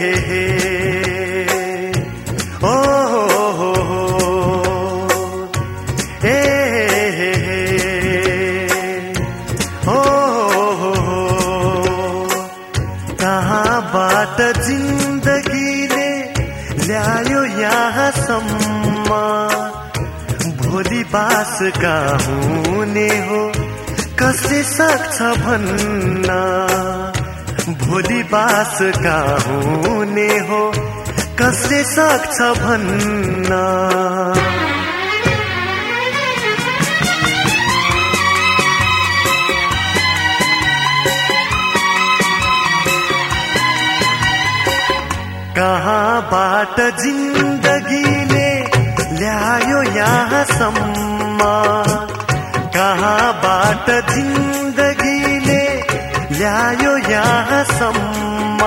हे हे। ओ, हो हो हो ए हे हे ओ, हो हो कहाँबाट जिन्दगीले ल्यायो यहाँसम्म? भोलि बास कहाँ हुने हो, कसले सक्छ भन्न? भोलि बास कहाँ हुने हो कसले सक्छ भन्न। कहाँबाट जिन्दगीले ल्यायो यहाँसम्म कहाँबाट जिन्दगीले ल्यायो यहाँसम्म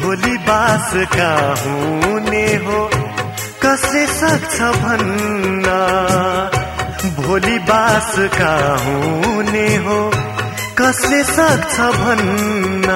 भोलि बास कहाँ हुने हो कसले सक्छ भन्न? भोलि बास कहाँ हुने हो कसले सक्छ भन्न?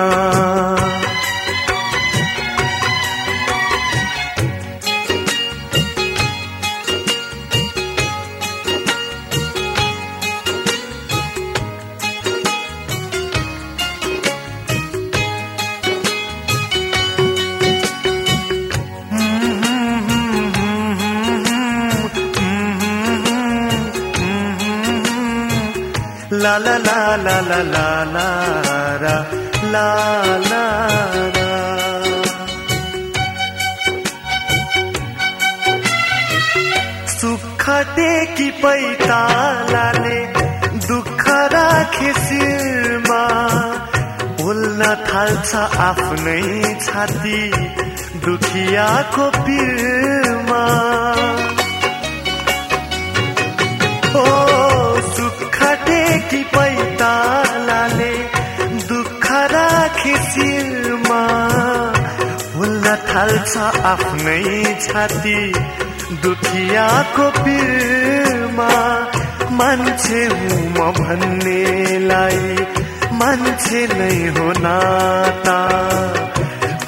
La la la la la la la ra, la la सुख टेकी पैतालाले दुःख राखे शिरमा बोल्न थाल्छ आफ्नै छाती दुखियाको पिरमा। शिरमा। भुल्न थाल्छ आफ्नै छाती दुखियाको पिरमा। मान्छे हुँ म भन्नेलाई मान्छे नै हो नाता।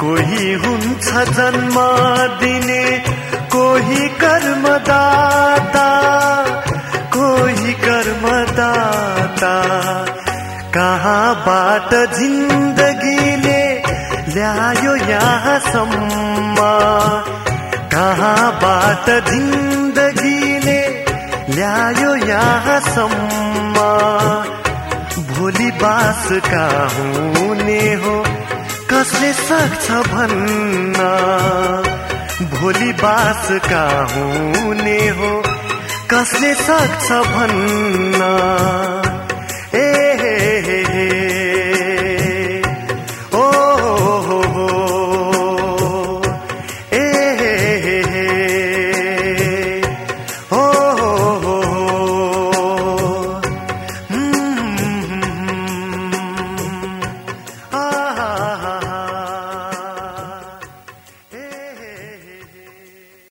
कोही हुन्छ जन्म दिने कोही कर्मदाता कोही कर्मदाता। कहाँबाट जिन्दगीले ल्यायो यहाँसम्म? कहाँबाट जिन्दगीले ल्यायो यहाँसम्म? भोलि बास कहाँ हुने हो कसले सक्छ भन्न? भोलि बास कहाँ हुने हो कसले सक्छ भन्न?